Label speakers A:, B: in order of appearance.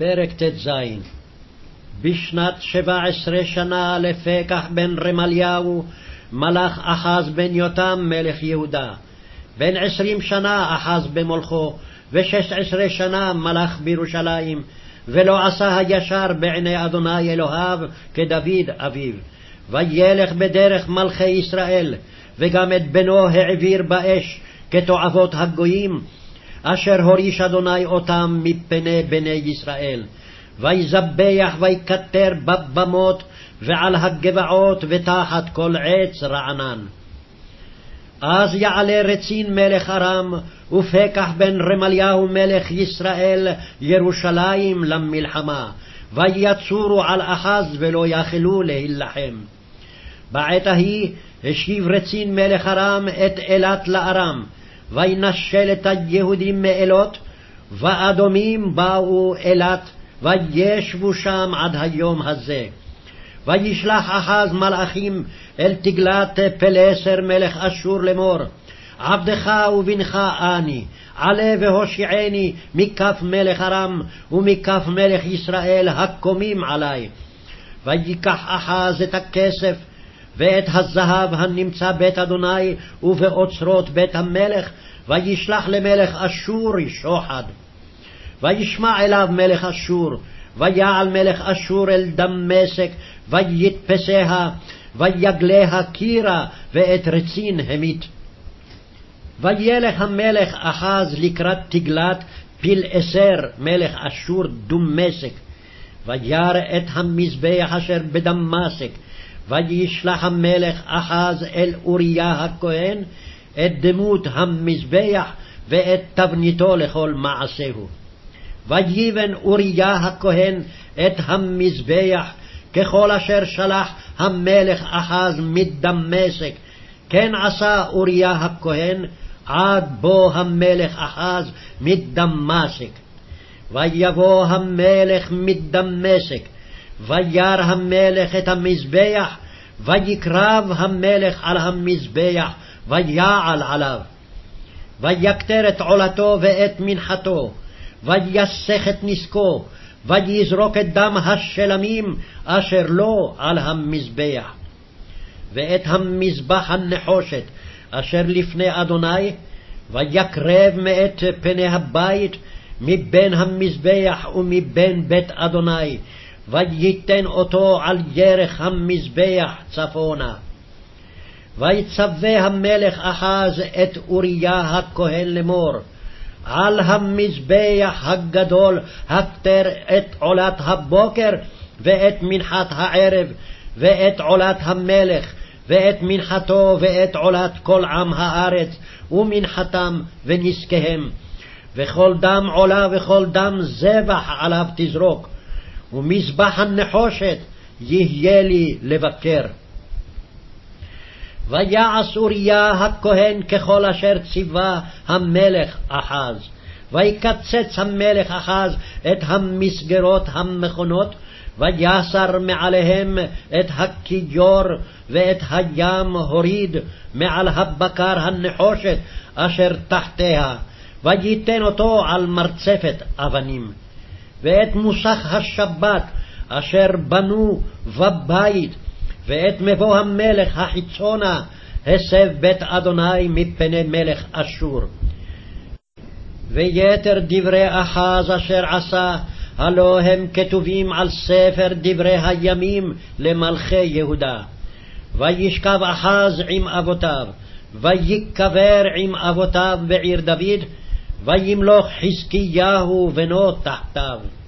A: פרק ט"ז בשנת שבע עשרה שנה לפקח בן רמליהו מלך אחז בן יותם מלך יהודה. בן עשרים שנה אחז במולכו, ושש עשרה שנה מלך בירושלים, ולא עשה הישר בעיני אדוני אלוהיו כדוד אביו. וילך בדרך מלכי ישראל, וגם את בנו העביר באש כתועבות הגויים, אשר הוריש אדוני אותם מפני בני ישראל. ויזבח ויקטר בבמות ועל הגבעות ותחת כל עץ רענן. אז יעלה רצין מלך ארם, ופקח בן רמליהו מלך ישראל ירושלים למלחמה, ויצורו על אחז ולא יכלו להילחם. בעת ההיא השיב רצין מלך ארם את אילת לארם, וינשל את היהודים מאלות, ואדומים באו אילת, וישבו שם עד היום הזה. וישלח אחז מלאכים אל תגלת פלסר מלך אשור לאמור, עבדך ובנך אני, עלה והושיעני מכף מלך ארם ומכף מלך ישראל הקומים עלי. ויקח אחז את הכסף ואת הזהב הנמצא בית אדוני ובאוצרות בית המלך, וישלח למלך אשור שוחד. וישמע אליו מלך אשור, ויעל מלך אשור אל דמשק, ויתפסיה, ויגליה קירה, ואת רצין המית. וילך המלך אחז לקראת תגלת פלעשר מלך אשור דמשק, וירא את המזבח אשר בדמשק, וישלח המלך אחז אל אוריה הכהן את דמות המזבח ואת תבניתו לכל מעשהו. ויבן אוריה הכהן את המזבח ככל אשר שלח המלך אחז מדמשק, כן עשה אוריה הכהן עד בוא המלך אחז מדמשק. ויבוא המלך מדמשק, וירא המלך את המזבח, ויקרב המלך על המזבח, ויעל עליו. ויקטר את עולתו ואת מנחתו, ויסך את נסקו, ויזרוק את דם השלמים אשר לו על המזבח. ואת המזבח הנחושת אשר לפני אדוני, ויקרב מאת פני הבית מבין המזבח ומבין בית אדוני, וייתן אותו על ירך המזבח צפונה. ויצווה המלך אחז את אוריה הכהן לאמור, על המזבח הגדול הפטר את עולת הבוקר ואת מנחת הערב, ואת עולת המלך, ואת מנחתו ואת עולת כל עם הארץ, ומנחתם ונזקיהם. וכל דם עולה וכל דם זבח עליו תזרוק, ומזבח הנחושת יהיה לי לבקר. ויעש אוריה הכהן ככל אשר ציווה המלך אחז. ויקצץ המלך אחז את המסגרות המכונות, ויסר מעליהם את הכיור ואת הים הוריד מעל הבקר הנחושת אשר תחתיה, וייתן אותו על מרצפת אבנים. ואת מוסך השבת אשר בנו בבית, ואת מבוא המלך החיצונה הסב בית אדוני מפני מלך אשור. ויתר דברי אחז אשר עשה, הלא הם כתובים על ספר דברי הימים למלכי יהודה. וישכב אחז עם אבותיו, ויקבר עם אבותיו בעיר דוד, וימלוך חזקיהו בנו תחתיו.